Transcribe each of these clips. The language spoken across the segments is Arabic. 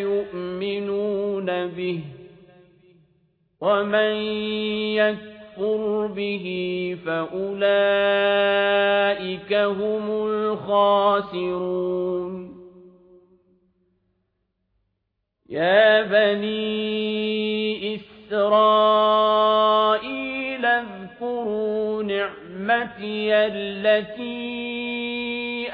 يؤمنون به ومن يكفر به فأولئك هم الخاسرون. يا بني إسرائيل اذكروا نعمتي التي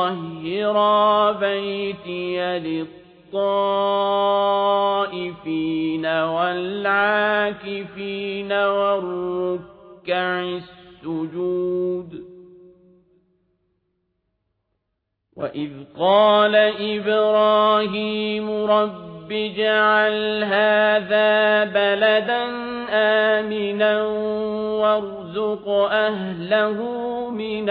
طهرا بيتي للطائفين والعاكفين والركع السجود وإذ قال إبراهيم رب اجعل هذا بلدا آمنا وارزق أهله من